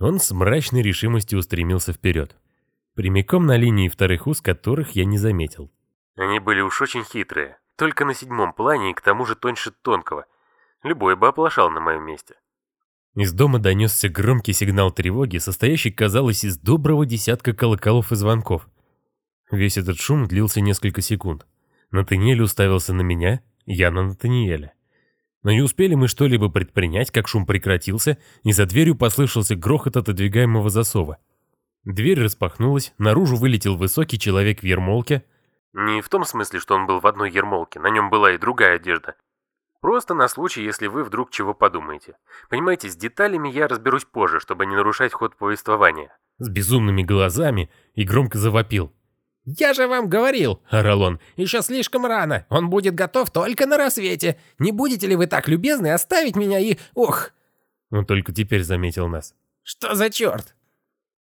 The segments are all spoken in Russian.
Он с мрачной решимостью устремился вперед. Прямиком на линии вторых уз, которых я не заметил. Они были уж очень хитрые, только на седьмом плане и к тому же тоньше тонкого. Любой бы оплошал на моем месте. Из дома донесся громкий сигнал тревоги, состоящий, казалось, из доброго десятка колоколов и звонков. Весь этот шум длился несколько секунд. Натаниэль уставился на меня, я на Натаниэля. Но не успели мы что-либо предпринять, как шум прекратился, и за дверью послышался грохот отодвигаемого засова. Дверь распахнулась, наружу вылетел высокий человек в ермолке. Не в том смысле, что он был в одной ермолке, на нем была и другая одежда. Просто на случай, если вы вдруг чего подумаете. Понимаете, с деталями я разберусь позже, чтобы не нарушать ход повествования. С безумными глазами и громко завопил. «Я же вам говорил!» — орал он. «Еще слишком рано. Он будет готов только на рассвете. Не будете ли вы так любезны оставить меня и... Ох!» Он только теперь заметил нас. «Что за черт?»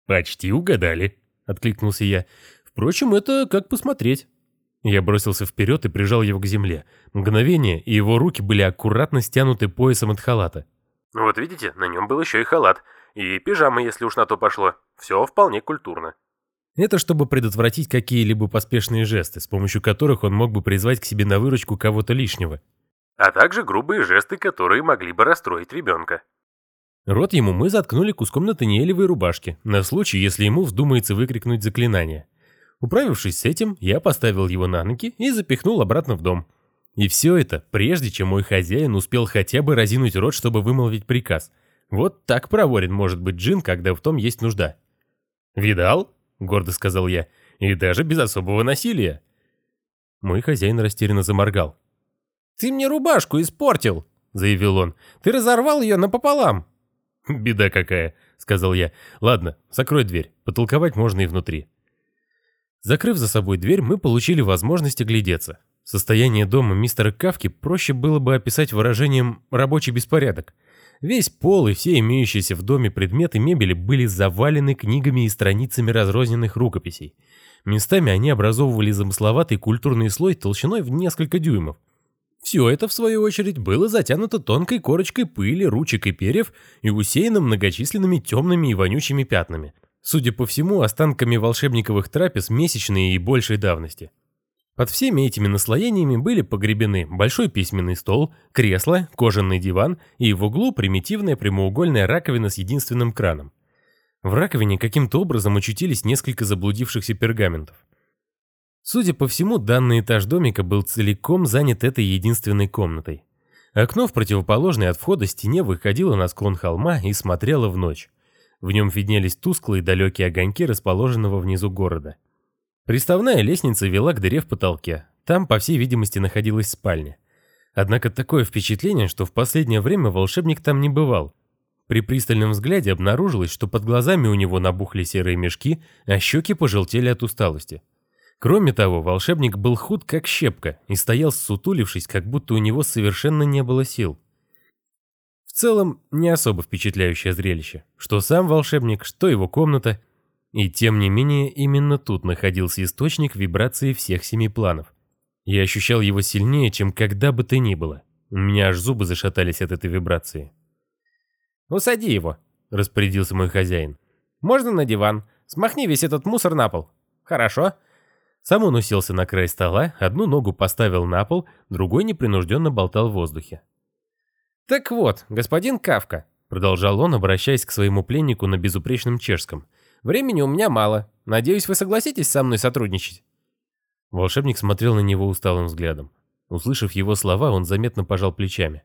«Почти угадали», — откликнулся я. «Впрочем, это как посмотреть». Я бросился вперед и прижал его к земле. Мгновение, и его руки были аккуратно стянуты поясом от халата. Вот видите, на нем был еще и халат. И пижама, если уж на то пошло. Все вполне культурно. Это чтобы предотвратить какие-либо поспешные жесты, с помощью которых он мог бы призвать к себе на выручку кого-то лишнего. А также грубые жесты, которые могли бы расстроить ребенка. Рот ему мы заткнули куском натаниэлевой рубашки, на случай, если ему вздумается выкрикнуть заклинание. Управившись с этим, я поставил его на ноги и запихнул обратно в дом. И все это, прежде чем мой хозяин успел хотя бы разинуть рот, чтобы вымолвить приказ. Вот так проворен может быть джин, когда в том есть нужда. «Видал?» Гордо сказал я, и даже без особого насилия. Мой хозяин растерянно заморгал. «Ты мне рубашку испортил», — заявил он. «Ты разорвал ее напополам». «Беда какая», — сказал я. «Ладно, закрой дверь, потолковать можно и внутри». Закрыв за собой дверь, мы получили возможность оглядеться. Состояние дома мистера Кавки проще было бы описать выражением «рабочий беспорядок». Весь пол и все имеющиеся в доме предметы мебели были завалены книгами и страницами разрозненных рукописей. Местами они образовывали замысловатый культурный слой толщиной в несколько дюймов. Все это, в свою очередь, было затянуто тонкой корочкой пыли, ручек и перьев и усеяно многочисленными темными и вонючими пятнами. Судя по всему, останками волшебниковых трапез месячной и большей давности. Под всеми этими наслоениями были погребены большой письменный стол, кресло, кожаный диван и в углу примитивная прямоугольная раковина с единственным краном. В раковине каким-то образом очутились несколько заблудившихся пергаментов. Судя по всему, данный этаж домика был целиком занят этой единственной комнатой. Окно в противоположной от входа стене выходило на склон холма и смотрело в ночь. В нем виднелись тусклые далекие огоньки расположенного внизу города. Приставная лестница вела к дыре в потолке. Там, по всей видимости, находилась спальня. Однако такое впечатление, что в последнее время волшебник там не бывал. При пристальном взгляде обнаружилось, что под глазами у него набухли серые мешки, а щеки пожелтели от усталости. Кроме того, волшебник был худ как щепка и стоял сутулившись, как будто у него совершенно не было сил. В целом, не особо впечатляющее зрелище. Что сам волшебник, что его комната – и тем не менее, именно тут находился источник вибрации всех семи планов. Я ощущал его сильнее, чем когда бы то ни было. У меня аж зубы зашатались от этой вибрации. «Усади его», — распорядился мой хозяин. «Можно на диван? Смахни весь этот мусор на пол». «Хорошо». Сам он уселся на край стола, одну ногу поставил на пол, другой непринужденно болтал в воздухе. «Так вот, господин Кавка», — продолжал он, обращаясь к своему пленнику на безупречном чешском, — Времени у меня мало. Надеюсь, вы согласитесь со мной сотрудничать?» Волшебник смотрел на него усталым взглядом. Услышав его слова, он заметно пожал плечами.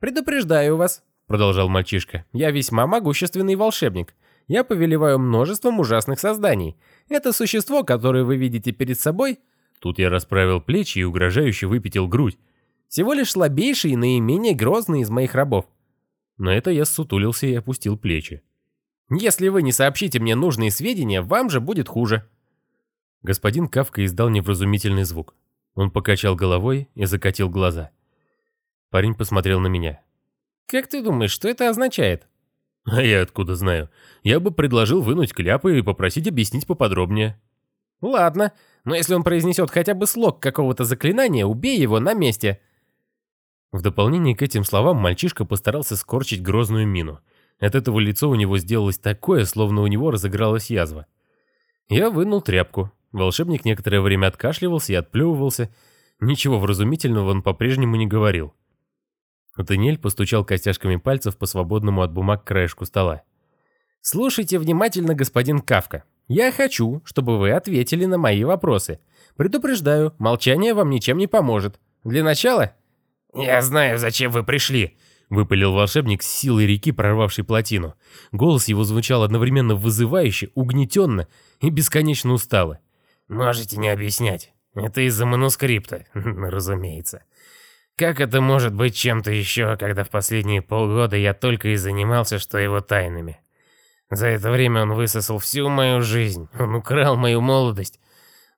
«Предупреждаю вас», — продолжал мальчишка, — «я весьма могущественный волшебник. Я повелеваю множеством ужасных созданий. Это существо, которое вы видите перед собой...» Тут я расправил плечи и угрожающе выпятил грудь. «Всего лишь слабейший и наименее грозный из моих рабов». На это я сутулился и опустил плечи. Если вы не сообщите мне нужные сведения, вам же будет хуже». Господин Кавка издал невразумительный звук. Он покачал головой и закатил глаза. Парень посмотрел на меня. «Как ты думаешь, что это означает?» «А я откуда знаю? Я бы предложил вынуть кляпы и попросить объяснить поподробнее». «Ладно, но если он произнесет хотя бы слог какого-то заклинания, убей его на месте». В дополнение к этим словам мальчишка постарался скорчить грозную мину – От этого лицо у него сделалось такое, словно у него разыгралась язва. Я вынул тряпку. Волшебник некоторое время откашливался и отплевывался. Ничего вразумительного он по-прежнему не говорил. Натаниэль постучал костяшками пальцев по свободному от бумаг краешку стола. «Слушайте внимательно, господин Кавка. Я хочу, чтобы вы ответили на мои вопросы. Предупреждаю, молчание вам ничем не поможет. Для начала...» «Я знаю, зачем вы пришли», — выпалил волшебник с силой реки, прорвавшей плотину. Голос его звучал одновременно вызывающе, угнетенно и бесконечно устало. «Можете не объяснять. Это из-за манускрипта, разумеется. Как это может быть чем-то еще, когда в последние полгода я только и занимался, что его тайнами? За это время он высосал всю мою жизнь, он украл мою молодость.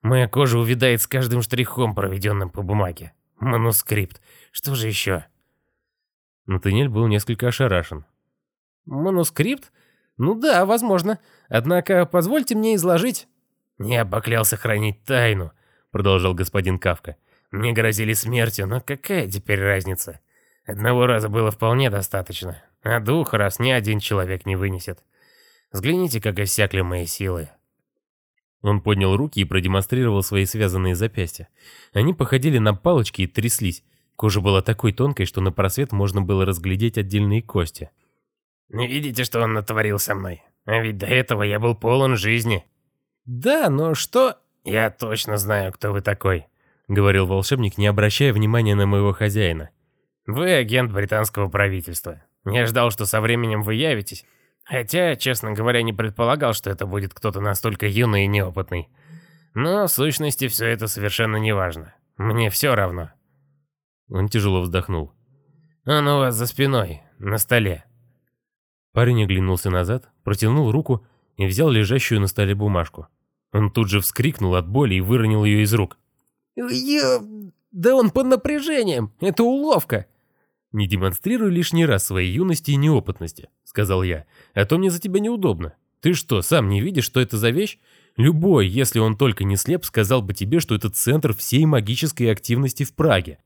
Моя кожа увядает с каждым штрихом, проведенным по бумаге. Манускрипт. Что же еще? Натаниэль был несколько ошарашен. Манускрипт? Ну да, возможно. Однако позвольте мне изложить. Я поклялся хранить тайну, продолжал господин Кавка. Мне грозили смертью, но какая теперь разница? Одного раза было вполне достаточно, а двух раз ни один человек не вынесет. Взгляните, как иссякли мои силы. Он поднял руки и продемонстрировал свои связанные запястья. Они походили на палочки и тряслись. Кожа была такой тонкой, что на просвет можно было разглядеть отдельные кости. «Не видите, что он натворил со мной? А ведь до этого я был полон жизни». «Да, но что...» «Я точно знаю, кто вы такой», — говорил волшебник, не обращая внимания на моего хозяина. «Вы агент британского правительства. Я ждал, что со временем вы явитесь, Хотя, честно говоря, не предполагал, что это будет кто-то настолько юный и неопытный. Но в сущности все это совершенно не важно. Мне все равно. Он тяжело вздохнул. Он у вас за спиной, на столе. Парень оглянулся назад, протянул руку и взял лежащую на столе бумажку. Он тут же вскрикнул от боли и выронил ее из рук. «Я... Да он под напряжением! Это уловка!» «Не демонстрируй лишний раз своей юности и неопытности», — сказал я, — «а то мне за тебя неудобно. Ты что, сам не видишь, что это за вещь? Любой, если он только не слеп, сказал бы тебе, что это центр всей магической активности в Праге.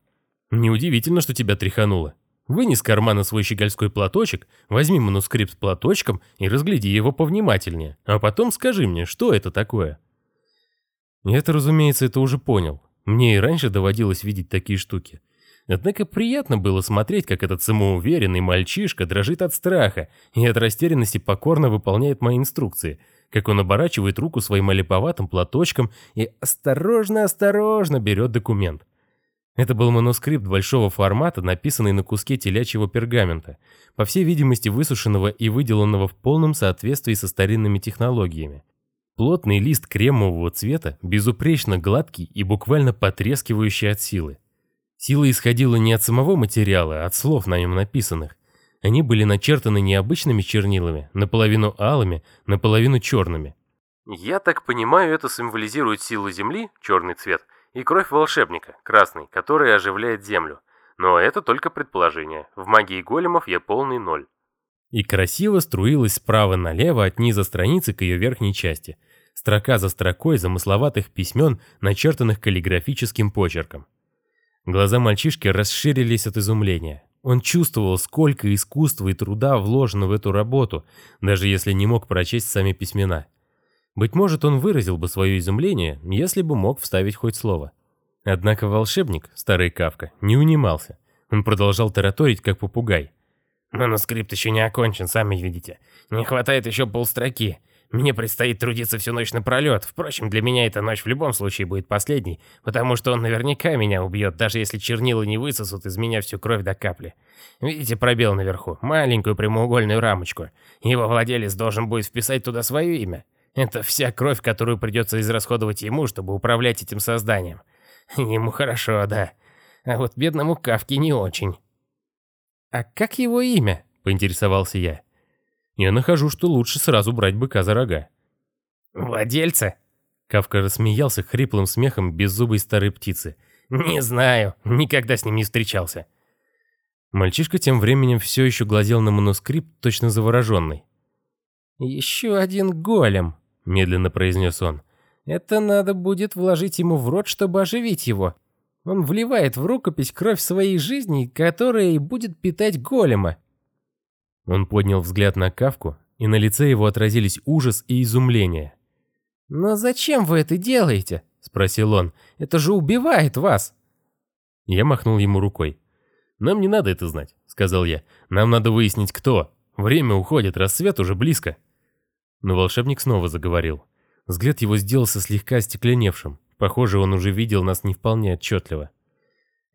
Неудивительно, что тебя тряхануло. Вынь из кармана свой щегольской платочек, возьми манускрипт с платочком и разгляди его повнимательнее, а потом скажи мне, что это такое». Я-то, разумеется, это уже понял. Мне и раньше доводилось видеть такие штуки. Однако приятно было смотреть, как этот самоуверенный мальчишка дрожит от страха и от растерянности покорно выполняет мои инструкции, как он оборачивает руку своим олиповатым платочком и осторожно-осторожно берет документ. Это был манускрипт большого формата, написанный на куске телячьего пергамента, по всей видимости высушенного и выделанного в полном соответствии со старинными технологиями. Плотный лист кремового цвета, безупречно гладкий и буквально потрескивающий от силы. Сила исходила не от самого материала, а от слов на нем написанных. Они были начертаны необычными чернилами, наполовину алыми, наполовину черными. Я так понимаю, это символизирует силу Земли, черный цвет, и кровь волшебника, красный, который оживляет Землю. Но это только предположение. В магии големов я полный ноль. И красиво струилась справа налево от низа страницы к ее верхней части. Строка за строкой замысловатых письмен, начертанных каллиграфическим почерком. Глаза мальчишки расширились от изумления. Он чувствовал, сколько искусства и труда вложено в эту работу, даже если не мог прочесть сами письмена. Быть может, он выразил бы свое изумление, если бы мог вставить хоть слово. Однако волшебник, старый Кавка, не унимался. Он продолжал тараторить, как попугай. «Манускрипт еще не окончен, сами видите. Не хватает еще полстроки. Мне предстоит трудиться всю ночь напролет. Впрочем, для меня эта ночь в любом случае будет последней, потому что он наверняка меня убьет, даже если чернила не высосут из меня всю кровь до капли. Видите пробел наверху? Маленькую прямоугольную рамочку. Его владелец должен будет вписать туда свое имя. Это вся кровь, которую придется израсходовать ему, чтобы управлять этим созданием. Ему хорошо, да. А вот бедному Кавке не очень. «А как его имя?» — поинтересовался я. Я нахожу, что лучше сразу брать быка за рога. «Владельца?» Кавка рассмеялся хриплым смехом беззубой старой птицы. «Не знаю, никогда с ним не встречался». Мальчишка тем временем все еще глазел на манускрипт, точно завороженный. «Еще один голем», — медленно произнес он. «Это надо будет вложить ему в рот, чтобы оживить его. Он вливает в рукопись кровь своей жизни, которая и будет питать голема. Он поднял взгляд на Кавку, и на лице его отразились ужас и изумление. «Но зачем вы это делаете?» — спросил он. «Это же убивает вас!» Я махнул ему рукой. «Нам не надо это знать», — сказал я. «Нам надо выяснить, кто. Время уходит, рассвет уже близко». Но волшебник снова заговорил. Взгляд его сделался слегка остекленевшим. Похоже, он уже видел нас не вполне отчетливо.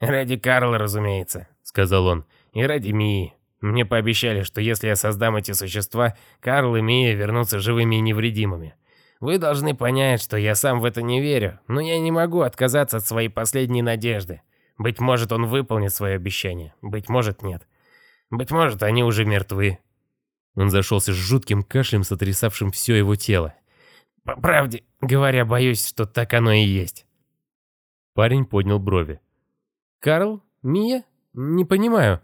«Ради Карла, разумеется», — сказал он. «И ради Мии. Мне пообещали, что если я создам эти существа, Карл и Мия вернутся живыми и невредимыми. Вы должны понять, что я сам в это не верю, но я не могу отказаться от своей последней надежды. Быть может, он выполнит свое обещание, быть может, нет. Быть может, они уже мертвы». Он зашелся с жутким кашлем, сотрясавшим все его тело. По правде говоря, боюсь, что так оно и есть. Парень поднял брови. «Карл? Мия? Не понимаю».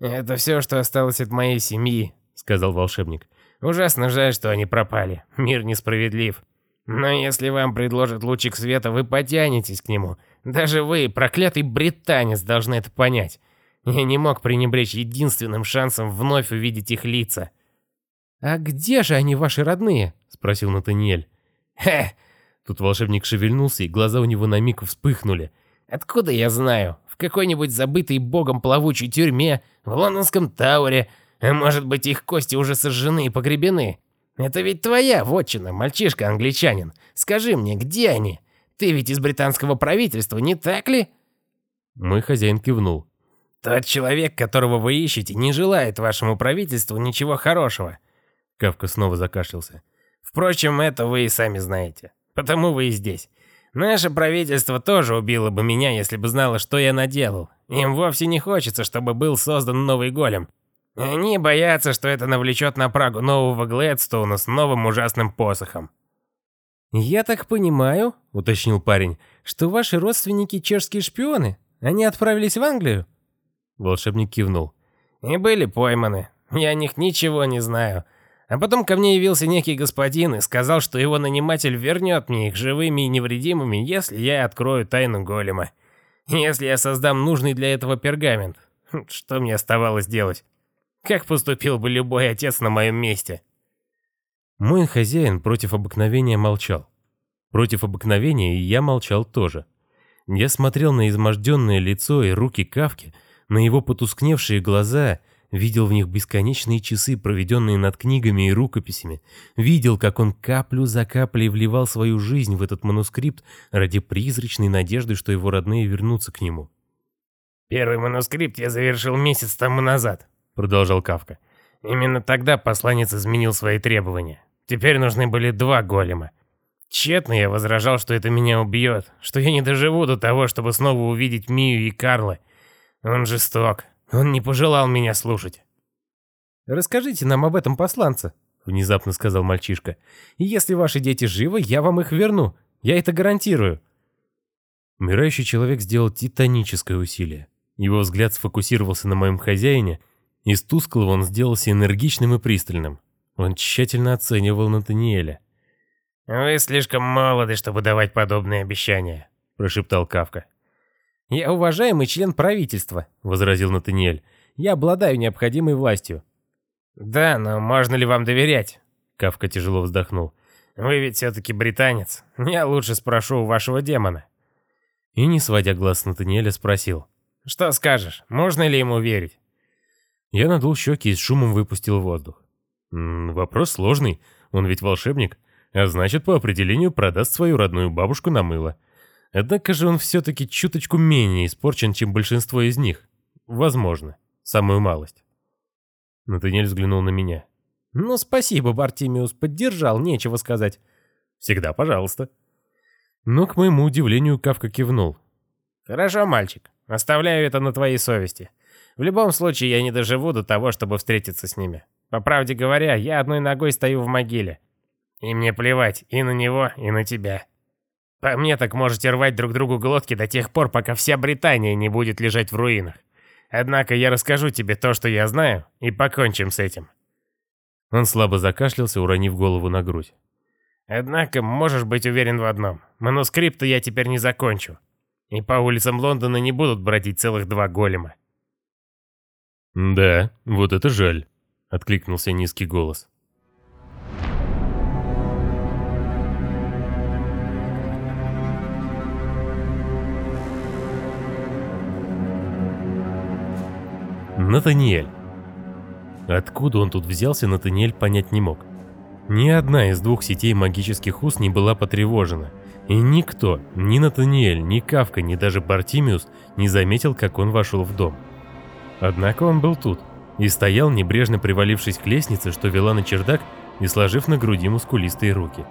«Это все, что осталось от моей семьи», — сказал волшебник. «Ужасно жаль, что они пропали. Мир несправедлив. Но если вам предложат лучик света, вы потянетесь к нему. Даже вы, проклятый британец, должны это понять. Я не мог пренебречь единственным шансом вновь увидеть их лица». «А где же они, ваши родные?» — спросил Натаниэль. «Хе!» Тут волшебник шевельнулся, и глаза у него на миг вспыхнули. «Откуда я знаю? В какой-нибудь забытой богом плавучей тюрьме, в лондонском Тауэре, а может быть их кости уже сожжены и погребены? Это ведь твоя вотчина, мальчишка-англичанин. Скажи мне, где они? Ты ведь из британского правительства, не так ли?» Мой хозяин кивнул. «Тот человек, которого вы ищете, не желает вашему правительству ничего хорошего». Кавка снова закашлялся. Впрочем, это вы и сами знаете. Потому вы и здесь. Наше правительство тоже убило бы меня, если бы знало, что я наделал. Им вовсе не хочется, чтобы был создан новый голем. Они боятся, что это навлечет на Прагу нового Глэдстоуна с новым ужасным посохом. «Я так понимаю», — уточнил парень, «что ваши родственники чешские шпионы? Они отправились в Англию?» Волшебник кивнул. «И были пойманы. Я о них ничего не знаю. А потом ко мне явился некий господин и сказал, что его наниматель вернет мне их живыми и невредимыми, если я открою тайну голема. Если я создам нужный для этого пергамент. Хм, что мне оставалось делать? Как поступил бы любой отец на моем месте? Мой хозяин против обыкновения молчал. Против обыкновения и я молчал тоже. Я смотрел на изможденное лицо и руки Кавки, на его потускневшие глаза видел в них бесконечные часы, проведенные над книгами и рукописями, видел, как он каплю за каплей вливал свою жизнь в этот манускрипт ради призрачной надежды, что его родные вернутся к нему. «Первый манускрипт я завершил месяц тому назад», — продолжал Кавка. «Именно тогда посланец изменил свои требования. Теперь нужны были два голема. Тщетно я возражал, что это меня убьет, что я не доживу до того, чтобы снова увидеть Мию и Карла. Он жесток, он не пожелал меня слушать. «Расскажите нам об этом посланце», — внезапно сказал мальчишка. «И если ваши дети живы, я вам их верну. Я это гарантирую». Умирающий человек сделал титаническое усилие. Его взгляд сфокусировался на моем хозяине, из тусклого он сделался энергичным и пристальным. Он тщательно оценивал Натаниэля. «Вы слишком молоды, чтобы давать подобные обещания», — прошептал Кавка. «Я уважаемый член правительства», — возразил Натаниэль. «Я обладаю необходимой властью». «Да, но можно ли вам доверять?» Кавка тяжело вздохнул. «Вы ведь все-таки британец. Я лучше спрошу у вашего демона». И, не сводя глаз с Натаниэля, спросил. «Что скажешь? Можно ли ему верить?» Я надул щеки и с шумом выпустил воздух. М -м, вопрос сложный, он ведь волшебник, а значит, по определению продаст свою родную бабушку на мыло. Однако же он все-таки чуточку менее испорчен, чем большинство из них. Возможно. Самую малость. Натаниэль взглянул на меня. «Ну, спасибо, Бартимиус, поддержал, нечего сказать». «Всегда пожалуйста». Но, к моему удивлению, Кавка кивнул. «Хорошо, мальчик. Оставляю это на твоей совести. В любом случае, я не доживу до того, чтобы встретиться с ними. По правде говоря, я одной ногой стою в могиле. И мне плевать и на него, и на тебя». По мне так можете рвать друг другу глотки до тех пор, пока вся Британия не будет лежать в руинах. Однако я расскажу тебе то, что я знаю, и покончим с этим». Он слабо закашлялся, уронив голову на грудь. «Однако можешь быть уверен в одном. Манускрипты я теперь не закончу. И по улицам Лондона не будут бродить целых два голема». «Да, вот это жаль», — откликнулся низкий голос. Натаниэль. Откуда он тут взялся, Натаниэль понять не мог. Ни одна из двух сетей магических уст не была потревожена, и никто, ни Натаниэль, ни Кавка, ни даже Бартимиус не заметил, как он вошел в дом. Однако он был тут и стоял, небрежно привалившись к лестнице, что вела на чердак, и сложив на груди мускулистые руки.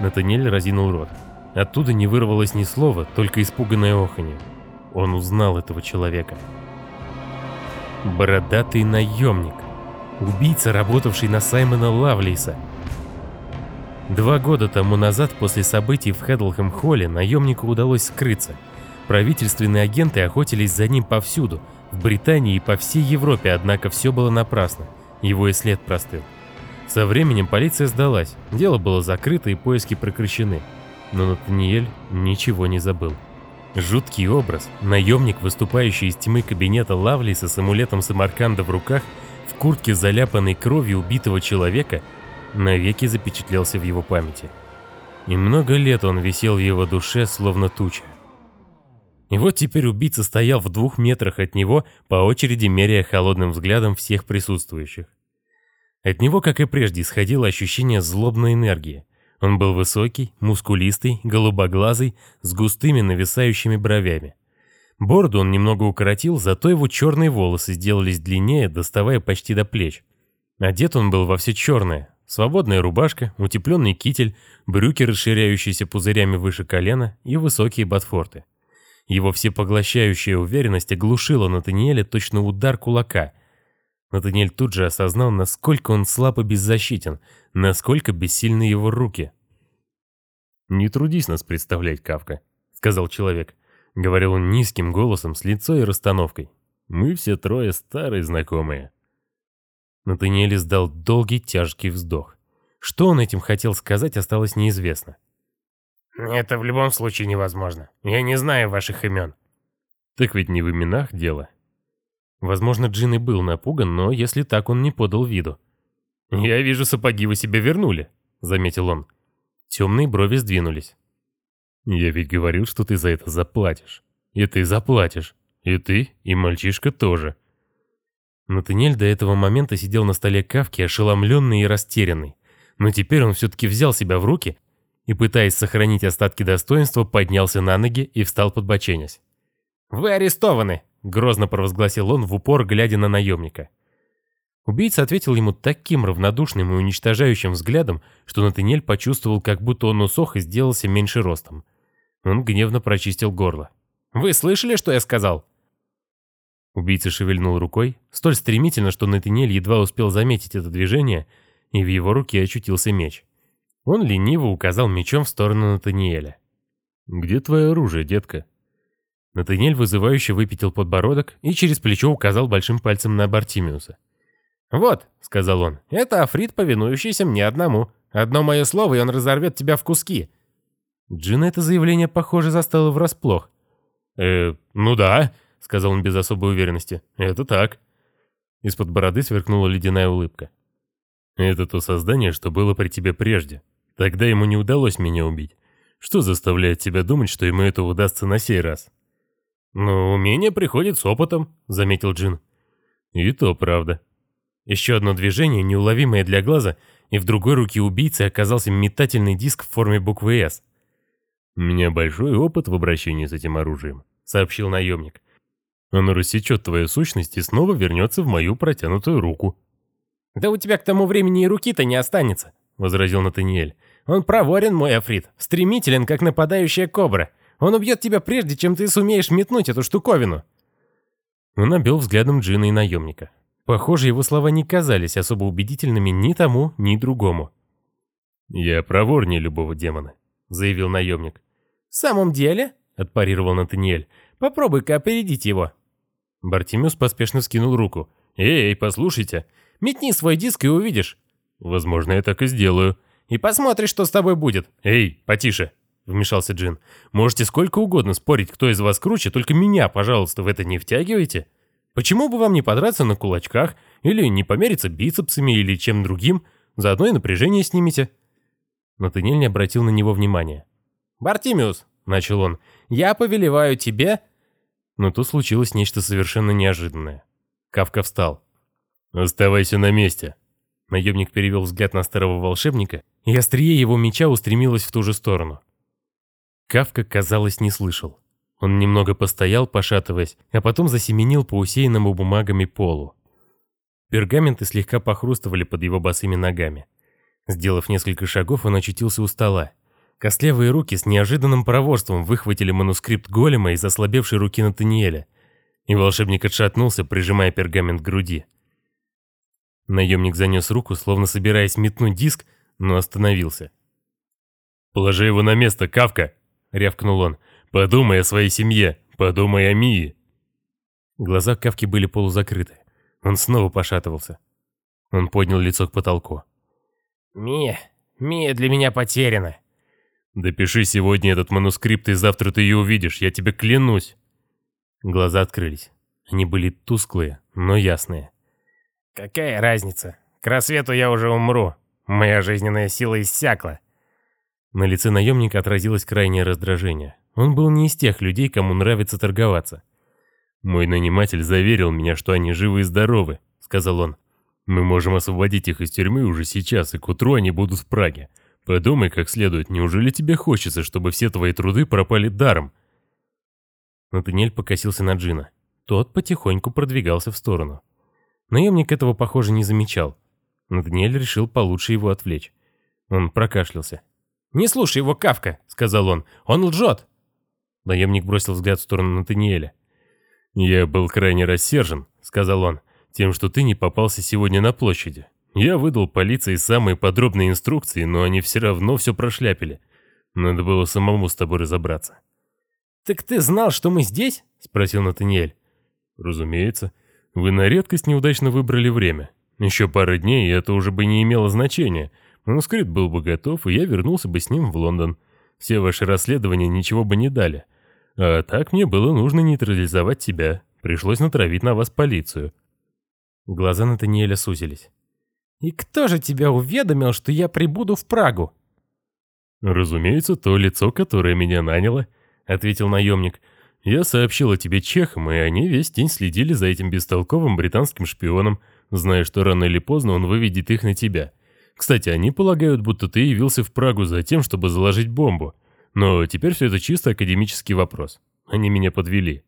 Натаниэль разинул рот. Оттуда не вырвалось ни слова, только испуганное оханье. Он узнал этого человека. Бородатый наемник. Убийца, работавший на Саймона Лавлейса. Два года тому назад, после событий в Хедлхэм-Холле, наемнику удалось скрыться. Правительственные агенты охотились за ним повсюду, в Британии и по всей Европе, однако все было напрасно. Его и след простыл. Со временем полиция сдалась, дело было закрыто и поиски прекращены. Но Натаниэль ничего не забыл. Жуткий образ, наемник, выступающий из тьмы кабинета Лавлиса с амулетом Самарканда в руках, в куртке заляпанной кровью убитого человека, навеки запечатлелся в его памяти. И много лет он висел в его душе, словно туча. И вот теперь убийца стоял в двух метрах от него, по очереди меряя холодным взглядом всех присутствующих. От него, как и прежде, исходило ощущение злобной энергии. Он был высокий, мускулистый, голубоглазый, с густыми нависающими бровями. Бороду он немного укоротил, зато его черные волосы сделались длиннее, доставая почти до плеч. Одет он был во все черное. Свободная рубашка, утепленный китель, брюки, расширяющиеся пузырями выше колена и высокие ботфорты. Его всепоглощающая уверенность оглушила Натаниэля точно удар кулака. Натаниэль тут же осознал, насколько он слаб и беззащитен, насколько бессильны его руки. «Не трудись нас представлять, Кавка», — сказал человек. Говорил он низким голосом, с лицом и расстановкой. «Мы все трое старые знакомые». Натаниэль издал долгий тяжкий вздох. Что он этим хотел сказать, осталось неизвестно. «Это в любом случае невозможно. Я не знаю ваших имен». «Так ведь не в именах дело». Возможно, Джин и был напуган, но если так, он не подал виду. «Я вижу, сапоги вы себе вернули», — заметил он. Темные брови сдвинулись. «Я ведь говорил, что ты за это заплатишь. И ты заплатишь. И ты, и мальчишка тоже». Натаниэль до этого момента сидел на столе Кавки, ошеломленный и растерянный. Но теперь он все-таки взял себя в руки и, пытаясь сохранить остатки достоинства, поднялся на ноги и встал подбоченясь. «Вы арестованы!» — грозно провозгласил он в упор, глядя на наемника. Убийца ответил ему таким равнодушным и уничтожающим взглядом, что Натаниэль почувствовал, как будто он усох и сделался меньше ростом. Он гневно прочистил горло. «Вы слышали, что я сказал?» Убийца шевельнул рукой, столь стремительно, что Натаниэль едва успел заметить это движение, и в его руке очутился меч. Он лениво указал мечом в сторону Натаниэля. «Где твое оружие, детка?» Натаниэль вызывающе выпятил подбородок и через плечо указал большим пальцем на Бартимиуса. «Вот», — сказал он, — «это Африт, повинующийся мне одному. Одно мое слово, и он разорвет тебя в куски». Джина это заявление, похоже, застало врасплох. «Э, ну да», — сказал он без особой уверенности. «Это так». Из-под бороды сверкнула ледяная улыбка. «Это то создание, что было при тебе прежде. Тогда ему не удалось меня убить. Что заставляет тебя думать, что ему это удастся на сей раз?» «Ну, умение приходит с опытом», — заметил Джин. «И то правда», еще одно движение, неуловимое для глаза, и в другой руке убийцы оказался метательный диск в форме буквы «С». «У меня большой опыт в обращении с этим оружием», — сообщил наемник. «Оно рассечет твою сущность и снова вернется в мою протянутую руку». «Да у тебя к тому времени и руки-то не останется», — возразил Натаниэль. «Он проворен, мой Африт, стремителен, как нападающая кобра. Он убьет тебя прежде, чем ты сумеешь метнуть эту штуковину». Он обвел взглядом Джина и наемника. Похоже, его слова не казались особо убедительными ни тому, ни другому. «Я проворнее любого демона», — заявил наемник. «В самом деле?» — отпарировал Натаниэль. «Попробуй-ка опередить его». Бартимюс поспешно скинул руку. «Эй, послушайте. Метни свой диск и увидишь». «Возможно, я так и сделаю». «И посмотришь, что с тобой будет». «Эй, потише», — вмешался Джин. «Можете сколько угодно спорить, кто из вас круче, только меня, пожалуйста, в это не втягивайте». Почему бы вам не подраться на кулачках Или не помериться бицепсами или чем другим, заодно и напряжение снимете». Натаниэль не обратил на него внимания. «Бартимиус», — начал он, — «я повелеваю тебе...» Но тут случилось нечто совершенно неожиданное. Кавка встал. «Оставайся на месте». Наемник перевел взгляд на старого волшебника, и острие его меча устремилось в ту же сторону. Кавка, казалось, не слышал. Он немного постоял, пошатываясь, а потом засеменил по усеянному бумагами полу. Пергаменты слегка похрустывали под его босыми ногами. Сделав несколько шагов, он очутился у стола. Костлявые руки с неожиданным проворством выхватили манускрипт голема из ослабевшей руки Натаниэля, и волшебник отшатнулся, прижимая пергамент к груди. Наемник занес руку, словно собираясь метнуть диск, но остановился. «Положи его на место, Кавка!» — рявкнул он. «Подумай о своей семье, подумай о Мии!» Глаза Кавки были полузакрыты. Он снова пошатывался. Он поднял лицо к потолку. «Мия, Мия для меня потеряна. «Допиши сегодня этот манускрипт, и завтра ты ее увидишь, я тебе клянусь!» Глаза открылись. Они были тусклые, но ясные. «Какая разница? К рассвету я уже умру. Моя жизненная сила иссякла». На лице наемника отразилось крайнее раздражение. Он был не из тех людей, кому нравится торговаться. «Мой наниматель заверил меня, что они живы и здоровы», — сказал он. «Мы можем освободить их из тюрьмы уже сейчас, и к утру они будут в Праге. Подумай как следует, неужели тебе хочется, чтобы все твои труды пропали даром?» Натаниэль покосился на Джина. Тот потихоньку продвигался в сторону. Наемник этого, похоже, не замечал. Натаниэль решил получше его отвлечь. Он прокашлялся. «Не слушай его, Кавка!» — сказал он. «Он лжет!» Наемник бросил взгляд в сторону Натаниэля. «Я был крайне рассержен», — сказал он, — «тем, что ты не попался сегодня на площади. Я выдал полиции самые подробные инструкции, но они все равно все прошляпили. Надо было самому с тобой разобраться. «Так ты знал, что мы здесь?» — спросил Натаниэль. «Разумеется. Вы на редкость неудачно выбрали время. Еще пара дней, и это уже бы не имело значения. Манускрипт был бы готов, и я вернулся бы с ним в Лондон. Все ваши расследования ничего бы не дали. А так мне было нужно нейтрализовать тебя. Пришлось натравить на вас полицию». Глаза Натаниэля сузились. «И кто же тебя уведомил, что я прибуду в Прагу?» «Разумеется, то лицо, которое меня наняло», — ответил наемник. «Я сообщил о тебе чехам, и они весь день следили за этим бестолковым британским шпионом, зная, что рано или поздно он выведет их на тебя. Кстати, они полагают, будто ты явился в Прагу за тем, чтобы заложить бомбу. Но теперь все это чисто академический вопрос. Они меня подвели».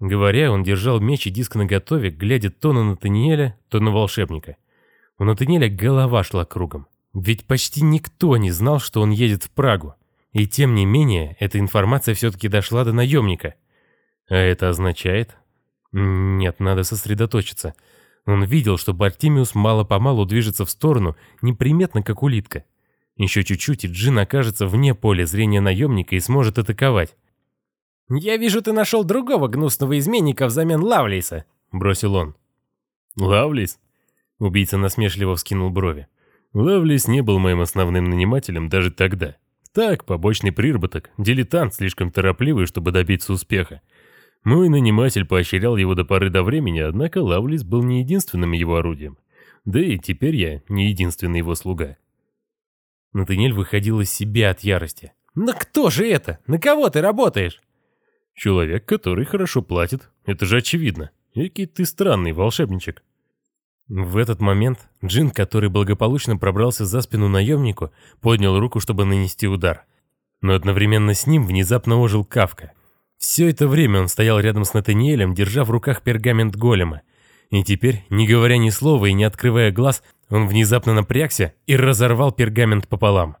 Говоря, он держал меч и диск наготове, глядя то на Натаниэля, то на волшебника. У Натаниэля голова шла кругом. Ведь почти никто не знал, что он едет в Прагу. И тем не менее, эта информация все-таки дошла до наемника. А это означает... Нет, надо сосредоточиться. Он видел, что Бартимиус мало-помалу движется в сторону, неприметно как улитка. Еще чуть-чуть, и Джин окажется вне поля зрения наемника и сможет атаковать. «Я вижу, ты нашел другого гнусного изменника взамен Лавлейса», — бросил он. «Лавлейс? Убийца насмешливо вскинул брови. Лавлейс не был моим основным нанимателем даже тогда. Так, побочный приработок, дилетант, слишком торопливый, чтобы добиться успеха. Мой наниматель поощрял его до поры до времени, однако Лавлейс был не единственным его орудием. Да и теперь я не единственный его слуга. Натаниэль выходил из себя от ярости. «Но кто же это? На кого ты работаешь?» «Человек, который хорошо платит. Это же очевидно. Який ты странный волшебничек». В этот момент Джин, который благополучно пробрался за спину наемнику, поднял руку, чтобы нанести удар. Но одновременно с ним внезапно ожил Кавка. Все это время он стоял рядом с Натаниэлем, держа в руках пергамент голема. И теперь, не говоря ни слова и не открывая глаз, он внезапно напрягся и разорвал пергамент пополам.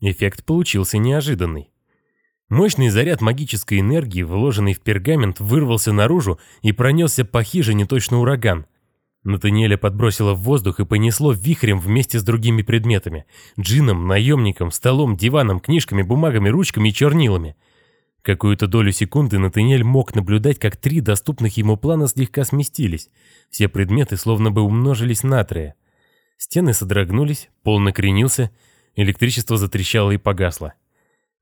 Эффект получился неожиданный. Мощный заряд магической энергии, вложенный в пергамент, вырвался наружу и пронесся по хижине точно ураган. Натаниэля подбросило в воздух и понесло вихрем вместе с другими предметами. Джином, наемником, столом, диваном, книжками, бумагами, ручками и чернилами. Какую-то долю секунды Натаниэль мог наблюдать, как три доступных ему плана слегка сместились. Все предметы словно бы умножились на трое. Стены содрогнулись, пол накренился, электричество затрещало и погасло.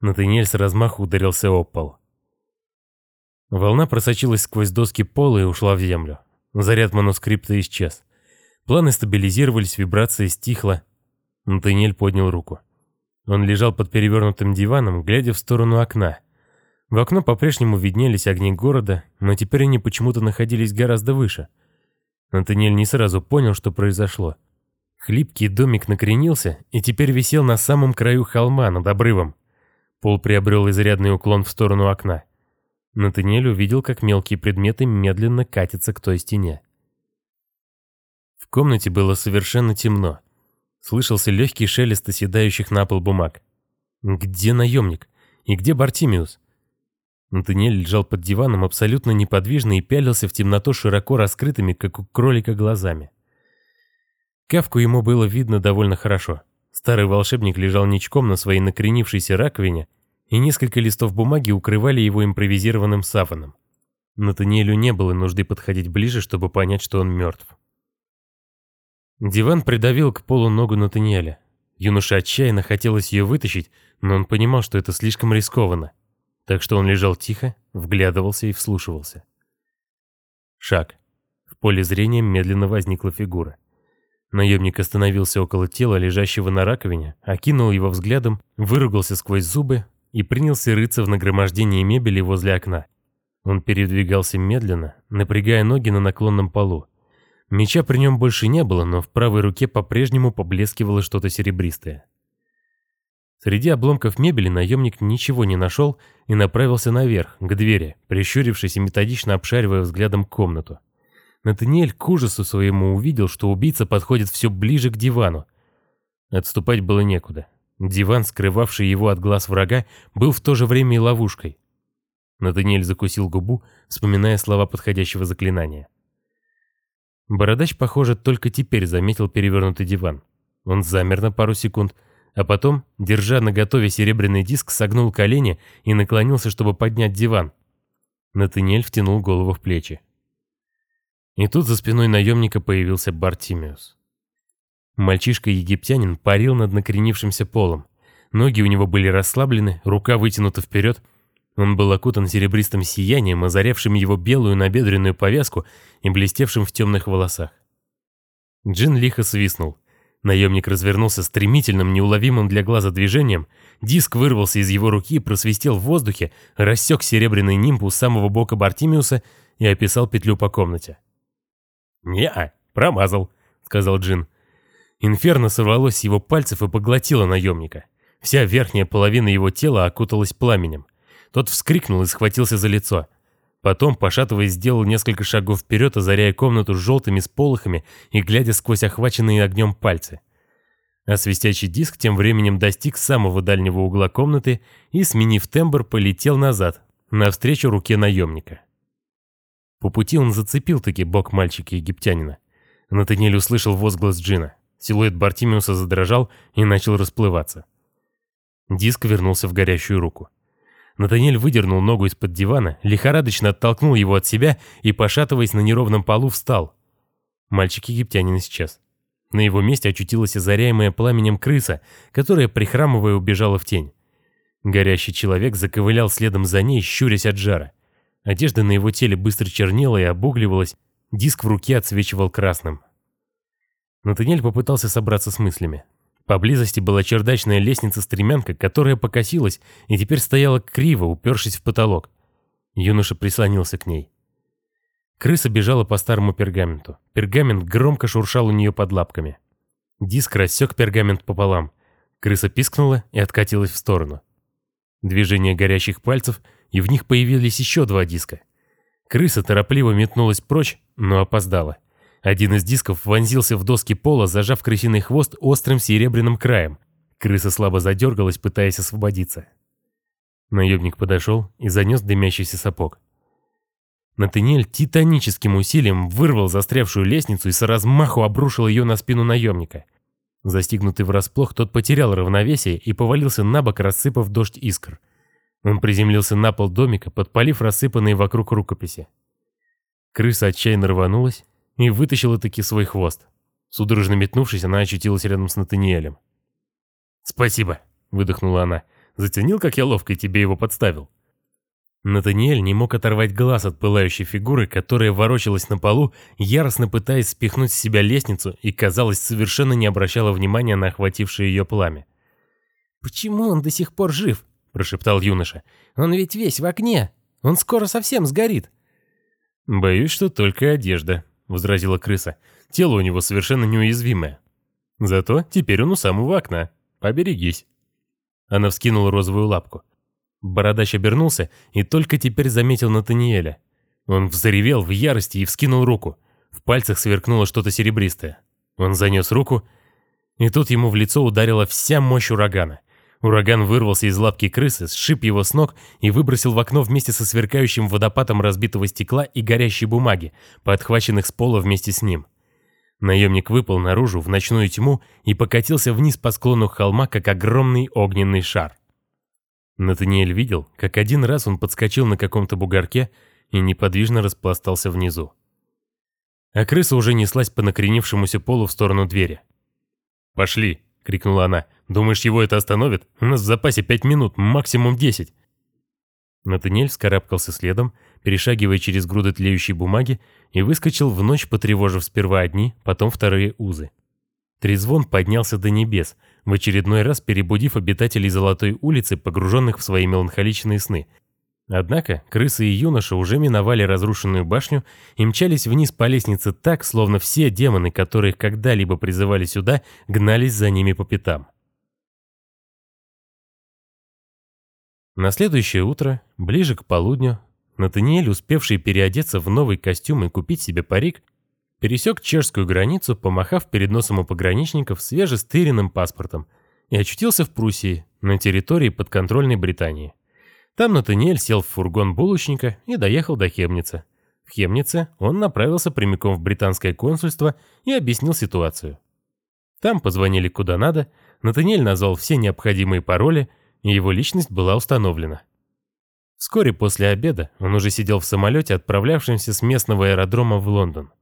Натаниэль с размаху ударился об пол. Волна просочилась сквозь доски пола и ушла в землю. Заряд манускрипта исчез. Планы стабилизировались, вибрация стихла. Натаниэль поднял руку. Он лежал под перевернутым диваном, глядя в сторону окна. В окно по-прежнему виднелись огни города, но теперь они почему-то находились гораздо выше. Натаниэль не сразу понял, что произошло. Хлипкий домик накренился и теперь висел на самом краю холма над обрывом. Пол приобрел изрядный уклон в сторону окна. Натаниэль увидел, как мелкие предметы медленно катятся к той стене. В комнате было совершенно темно. Слышался легкий шелест оседающих на пол бумаг. Где наемник? И где Бартимиус? Натаниэль лежал под диваном абсолютно неподвижно и пялился в темноту широко раскрытыми, как у кролика, глазами. Кавку ему было видно довольно хорошо. Старый волшебник лежал ничком на своей накренившейся раковине и несколько листов бумаги укрывали его импровизированным сафаном. Натаниэлю не было нужды подходить ближе, чтобы понять, что он мертв. Диван придавил к полу ногу Натаниэля. Юноше отчаянно хотелось ее вытащить, но он понимал, что это слишком рискованно. Так что он лежал тихо, вглядывался и вслушивался. Шаг. В поле зрения медленно возникла фигура. Наемник остановился около тела, лежащего на раковине, окинул его взглядом, выругался сквозь зубы, и принялся рыться в нагромождении мебели возле окна. Он передвигался медленно, напрягая ноги на наклонном полу. Меча при нем больше не было, но в правой руке по-прежнему поблескивало что-то серебристое. Среди обломков мебели наемник ничего не нашел и направился наверх, к двери, прищурившись и методично обшаривая взглядом комнату. Натаниэль к ужасу своему увидел, что убийца подходит все ближе к дивану. Отступать было некуда. Диван, скрывавший его от глаз врага, был в то же время и ловушкой. Натаниэль закусил губу, вспоминая слова подходящего заклинания. Бородач, похоже, только теперь заметил перевернутый диван. Он замер на пару секунд, а потом, держа на готове серебряный диск, согнул колени и наклонился, чтобы поднять диван. Натаниэль втянул голову в плечи. И тут за спиной наемника появился Бартимиус. Мальчишка-египтянин парил над накренившимся полом. Ноги у него были расслаблены, рука вытянута вперед. Он был окутан серебристым сиянием, озарявшим его белую набедренную повязку и блестевшим в темных волосах. Джин лихо свистнул. Наемник развернулся стремительным, неуловимым для глаза движением. Диск вырвался из его руки, просвистел в воздухе, рассек серебряный нимб у самого бока Бартимиуса и описал петлю по комнате. «Не-а, промазал», — сказал Джин. Инферно сорвалось с его пальцев и поглотило наемника. Вся верхняя половина его тела окуталась пламенем. Тот вскрикнул и схватился за лицо. Потом, пошатываясь, сделал несколько шагов вперед, озаряя комнату желтыми сполохами и глядя сквозь охваченные огнем пальцы. А свистящий диск тем временем достиг самого дальнего угла комнаты и, сменив тембр, полетел назад, навстречу руке наемника. По пути он зацепил-таки бок мальчика-египтянина. Натаниэль услышал возглас Джина. Силуэт Бартимиуса задрожал и начал расплываться. Диск вернулся в горящую руку. Натаниэль выдернул ногу из-под дивана, лихорадочно оттолкнул его от себя и, пошатываясь на неровном полу, встал. Мальчик-египтянин исчез. На его месте очутилась озаряемая пламенем крыса, которая, прихрамывая, убежала в тень. Горящий человек заковылял следом за ней, щурясь от жара. Одежда на его теле быстро чернела и обугливалась, диск в руке отсвечивал красным. Натаниэль попытался собраться с мыслями. Поблизости была чердачная лестница-стремянка, которая покосилась и теперь стояла криво, упершись в потолок. Юноша прислонился к ней. Крыса бежала по старому пергаменту. Пергамент громко шуршал у нее под лапками. Диск рассек пергамент пополам. Крыса пискнула и откатилась в сторону. Движение горящих пальцев, и в них появились еще два диска. Крыса торопливо метнулась прочь, но опоздала. Один из дисков вонзился в доски пола, зажав крысиный хвост острым серебряным краем. Крыса слабо задергалась, пытаясь освободиться. Наемник подошел и занес дымящийся сапог. Натаниэль титаническим усилием вырвал застрявшую лестницу и с размаху обрушил ее на спину наемника. Застигнутый врасплох, тот потерял равновесие и повалился на бок, рассыпав дождь искр. Он приземлился на пол домика, подпалив рассыпанные вокруг рукописи. Крыса отчаянно рванулась и вытащила таки свой хвост. Судорожно метнувшись, она очутилась рядом с Натаниэлем. «Спасибо», — выдохнула она. «Заценил, как я ловко тебе его подставил?» Натаниэль не мог оторвать глаз от пылающей фигуры, которая ворочалась на полу, яростно пытаясь спихнуть с себя лестницу и, казалось, совершенно не обращала внимания на охватившее ее пламя. «Почему он до сих пор жив?» – прошептал юноша. «Он ведь весь в окне. Он скоро совсем сгорит». «Боюсь, что только одежда», — возразила крыса. «Тело у него совершенно неуязвимое. Зато теперь он у самого окна. Поберегись». Она вскинула розовую лапку. Бородач обернулся и только теперь заметил Натаниэля. Он взревел в ярости и вскинул руку. В пальцах сверкнуло что-то серебристое. Он занес руку, и тут ему в лицо ударила вся мощь урагана — Ураган вырвался из лапки крысы, сшиб его с ног и выбросил в окно вместе со сверкающим водопадом разбитого стекла и горящей бумаги, подхваченных с пола вместе с ним. Наемник выпал наружу в ночную тьму и покатился вниз по склону холма, как огромный огненный шар. Натаниэль видел, как один раз он подскочил на каком-то бугорке и неподвижно распластался внизу. А крыса уже неслась по накренившемуся полу в сторону двери. «Пошли!» — крикнула она. «Думаешь, его это остановит? У нас в запасе пять минут, максимум десять». Натаниэль вскарабкался следом, перешагивая через груды тлеющей бумаги, и выскочил в ночь, потревожив сперва одни, потом вторые узы. Трезвон поднялся до небес, в очередной раз перебудив обитателей Золотой улицы, погруженных в свои меланхоличные сны, Однако крысы и юноша уже миновали разрушенную башню и мчались вниз по лестнице так, словно все демоны, которые когда-либо призывали сюда, гнались за ними по пятам. На следующее утро, ближе к полудню, Натаниэль, успевший переодеться в новый костюм и купить себе парик, пересек чешскую границу, помахав перед носом у пограничников свежестыренным паспортом и очутился в Пруссии, на территории подконтрольной Британии. Там Натаниэль сел в фургон булочника и доехал до Хемницы. В Хемнице он направился прямиком в британское консульство и объяснил ситуацию. Там позвонили куда надо, Натаниэль назвал все необходимые пароли, и его личность была установлена. Вскоре после обеда он уже сидел в самолете, отправлявшемся с местного аэродрома в Лондон.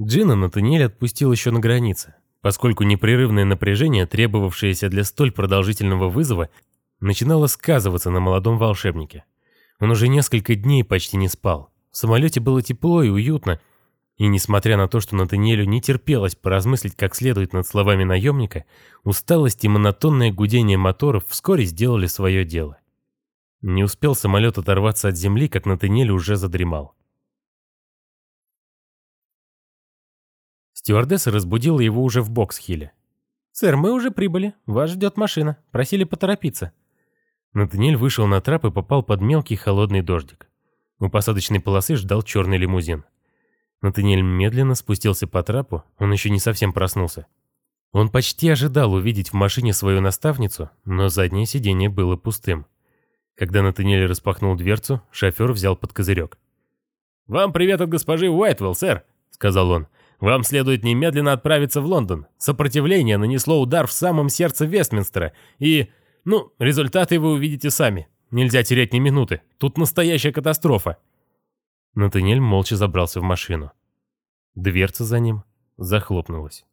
Джина Натаниэль отпустил еще на границе, поскольку непрерывное напряжение, требовавшееся для столь продолжительного вызова, начинало сказываться на молодом волшебнике. Он уже несколько дней почти не спал. В самолете было тепло и уютно, и несмотря на то, что Натаниэлю не терпелось поразмыслить как следует над словами наемника, усталость и монотонное гудение моторов вскоре сделали свое дело. Не успел самолет оторваться от земли, как Натаниэль уже задремал. Стюардесса разбудила его уже в Боксхилле. «Сэр, мы уже прибыли. Вас ждет машина. Просили поторопиться». Натаниэль вышел на трап и попал под мелкий холодный дождик. У посадочной полосы ждал черный лимузин. Натаниэль медленно спустился по трапу, он еще не совсем проснулся. Он почти ожидал увидеть в машине свою наставницу, но заднее сиденье было пустым. Когда Натаниэль распахнул дверцу, шофер взял под козырек. «Вам привет от госпожи Уайтвелл, сэр», — сказал он. «Вам следует немедленно отправиться в Лондон. Сопротивление нанесло удар в самом сердце Вестминстера, и...» Ну, результаты вы увидите сами. Нельзя терять ни минуты. Тут настоящая катастрофа. Натаниэль молча забрался в машину. Дверца за ним захлопнулась.